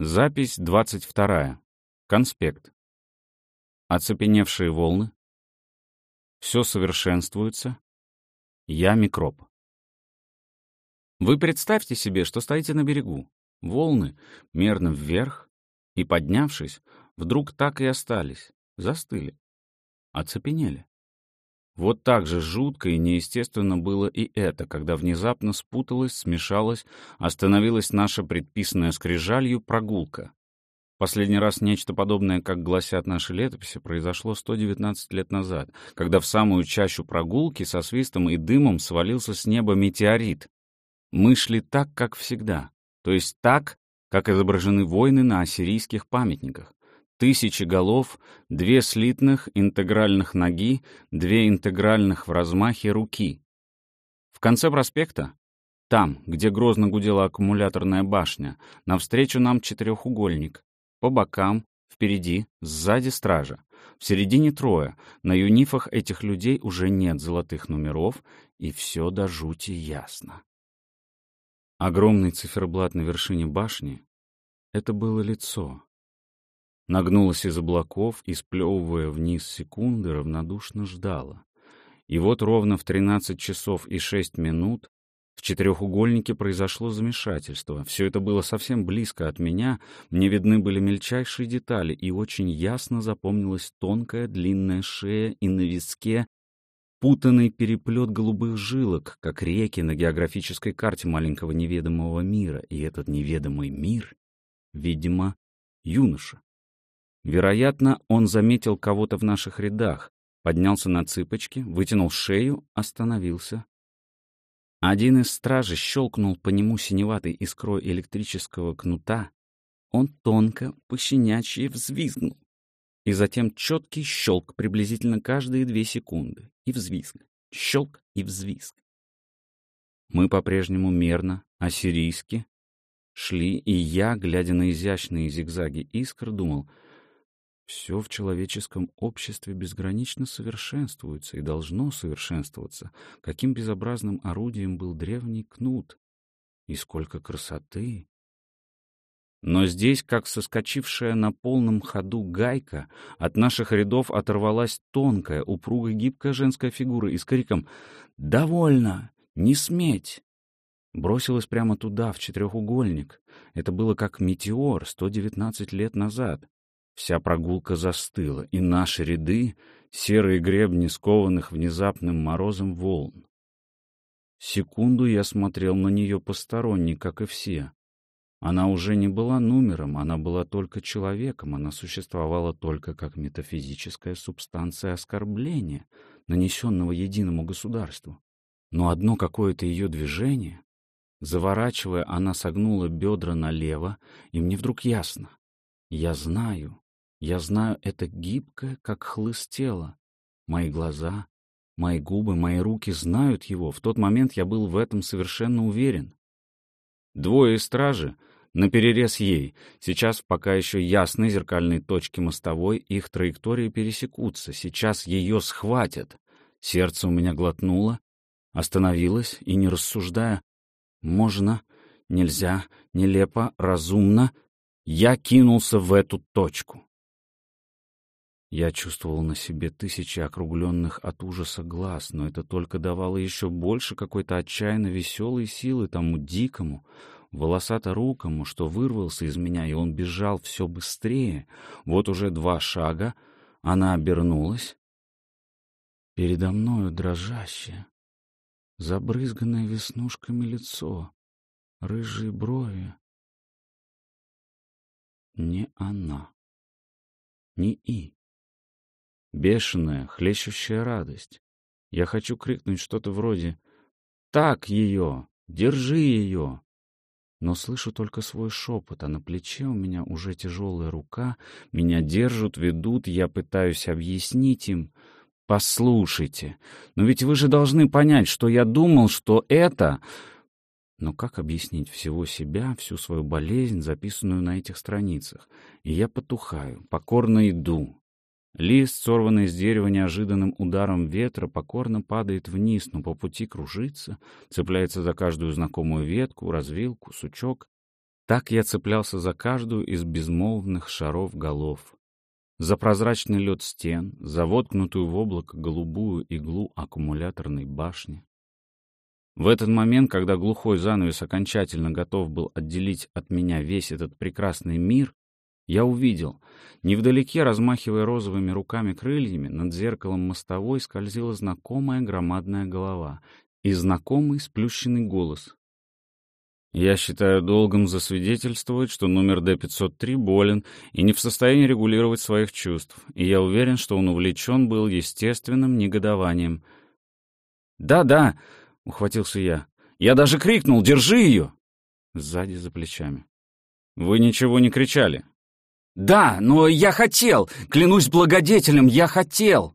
Запись 22. Конспект. Оцепеневшие волны. Все совершенствуется. Я микроб. Вы представьте себе, что стоите на берегу. Волны мерно вверх, и, поднявшись, вдруг так и остались, застыли, оцепенели. Вот так же жутко и неестественно было и это, когда внезапно спуталась, смешалась, остановилась наша предписанная скрижалью прогулка. Последний раз нечто подобное, как гласят наши летописи, произошло 119 лет назад, когда в самую чащу прогулки со свистом и дымом свалился с неба метеорит. Мы шли так, как всегда, то есть так, как изображены войны на ассирийских памятниках тысячи голов, две слитных интегральных ноги, две интегральных в размахе руки. В конце проспекта, там, где грозно гудела аккумуляторная башня, навстречу нам четырехугольник. По бокам, впереди, сзади стража. В середине трое. На юнифах этих людей уже нет золотых номеров, и все до жути ясно. Огромный циферблат на вершине башни — это было лицо, Нагнулась из облаков и, сплевывая вниз секунды, равнодушно ждала. И вот ровно в 13 часов и 6 минут в четырехугольнике произошло замешательство. Все это было совсем близко от меня, мне видны были мельчайшие детали, и очень ясно запомнилась тонкая длинная шея и на виске путанный переплет голубых жилок, как реки на географической карте маленького неведомого мира, и этот неведомый мир, видимо, юноша. Вероятно, он заметил кого-то в наших рядах, поднялся на цыпочки, вытянул шею, остановился. Один из стражей щелкнул по нему синеватой искрой электрического кнута. Он тонко, пощенячьи взвизгнул. И затем четкий щелк приблизительно каждые две секунды. И взвизг. Щелк и взвизг. Мы по-прежнему мерно, ассирийски, шли, и я, глядя на изящные зигзаги искр, думал — все в человеческом обществе безгранично совершенствуется и должно совершенствоваться. Каким безобразным орудием был древний кнут. И сколько красоты! Но здесь, как соскочившая на полном ходу гайка, от наших рядов оторвалась тонкая, упругая, гибкая женская фигура и с криком «Довольно! Не сметь!» Бросилась прямо туда, в четырехугольник. Это было как метеор 119 лет назад. Вся прогулка застыла, и наши ряды — серые гребни, скованных внезапным морозом волн. Секунду я смотрел на нее посторонний, как и все. Она уже не была номером, она была только человеком, она существовала только как метафизическая субстанция оскорбления, нанесенного единому государству. Но одно какое-то ее движение... Заворачивая, она согнула бедра налево, и мне вдруг ясно. Я знаю, я знаю это гибкое, как хлыст тела. Мои глаза, мои губы, мои руки знают его. В тот момент я был в этом совершенно уверен. Двое из стражи наперерез ей. Сейчас пока еще ясны зеркальные точки мостовой, их траектории пересекутся. Сейчас ее схватят. Сердце у меня глотнуло, остановилось и, не рассуждая, можно, нельзя, нелепо, разумно, я кинулся в эту точку. Я чувствовал на себе тысячи округленных от ужаса глаз, но это только давало еще больше какой-то отчаянно веселой силы тому дикому, волосато-рукому, что вырвался из меня, и он бежал все быстрее. Вот уже два шага, она обернулась. Передо мною дрожащее, забрызганное веснушками лицо, рыжие брови. Не она, не И. Бешеная, хлещущая радость. Я хочу крикнуть что-то вроде «Так ее! Держи ее!» Но слышу только свой шепот, а на плече у меня уже тяжелая рука, меня держат, ведут, я пытаюсь объяснить им. «Послушайте, но ведь вы же должны понять, что я думал, что это...» Но как объяснить всего себя, всю свою болезнь, записанную на этих страницах? И я потухаю, покорно иду, Лист, сорванный с дерева неожиданным ударом ветра, покорно падает вниз, но по пути кружится, цепляется за каждую знакомую ветку, развилку, сучок. Так я цеплялся за каждую из безмолвных шаров голов. За прозрачный лед стен, за воткнутую в облако голубую иглу аккумуляторной башни. В этот момент, когда глухой занавес окончательно готов был отделить от меня весь этот прекрасный мир, я увидел, невдалеке, размахивая розовыми руками-крыльями, над зеркалом мостовой скользила знакомая громадная голова и знакомый сплющенный голос. Я считаю долгом засвидетельствовать, что номер Д-503 болен и не в состоянии регулировать своих чувств, и я уверен, что он увлечен был естественным негодованием. «Да-да!» ухватился я. «Я даже крикнул! Держи ее!» Сзади за плечами. «Вы ничего не кричали?» «Да, но я хотел! Клянусь благодетелем, я хотел!»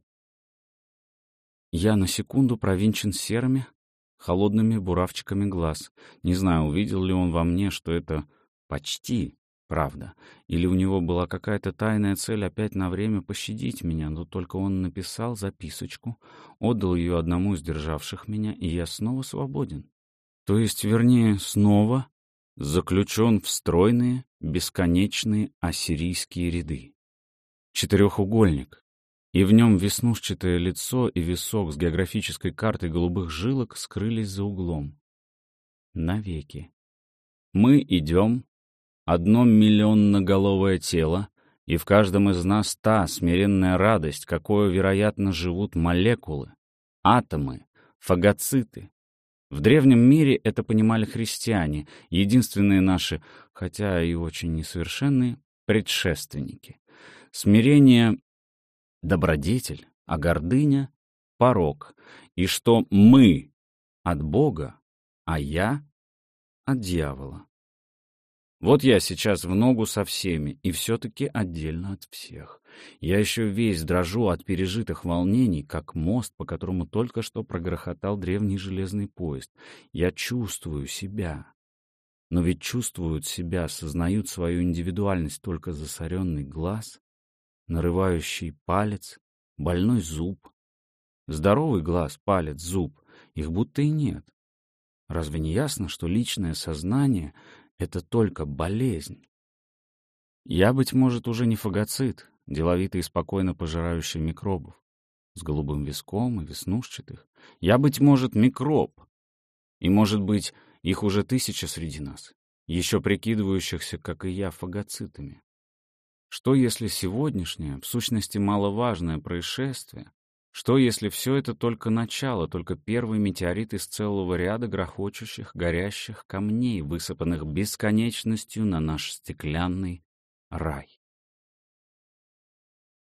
Я на секунду провинчен серыми, холодными буравчиками глаз. Не знаю, увидел ли он во мне, что это почти правда. Или у него была какая-то тайная цель опять на время пощадить меня, но только он написал записочку, отдал ее одному из державших меня, и я снова свободен. То есть, вернее, снова заключен в стройные, бесконечные ассирийские ряды. Четырехугольник, и в нем веснушчатое лицо и висок с географической картой голубых жилок скрылись за углом. Навеки. Мы идем, одно миллионноголовое тело, и в каждом из нас та смиренная радость, какой, вероятно, живут молекулы, атомы, фагоциты. В древнем мире это понимали христиане, единственные наши, хотя и очень несовершенные, предшественники. Смирение — добродетель, а гордыня — порог, и что мы от Бога, а я от дьявола. Вот я сейчас в ногу со всеми, и все-таки отдельно от всех. Я еще весь дрожу от пережитых волнений, как мост, по которому только что прогрохотал древний железный поезд. Я чувствую себя. Но ведь чувствуют себя, сознают свою индивидуальность только засоренный глаз, нарывающий палец, больной зуб. Здоровый глаз, палец, зуб, их будто и нет. Разве не ясно, что личное сознание это только болезнь. Я, быть может, уже не фагоцит, деловито и спокойно пожирающий микробов, с голубым виском и веснушчатых. Я, быть может, микроб. И, может быть, их уже тысяча среди нас, еще прикидывающихся, как и я, фагоцитами. Что, если сегодняшнее, в сущности маловажное происшествие, что, если все это только начало, только первый метеорит из целого ряда грохочущих, горящих камней, высыпанных бесконечностью на наш стеклянный рай?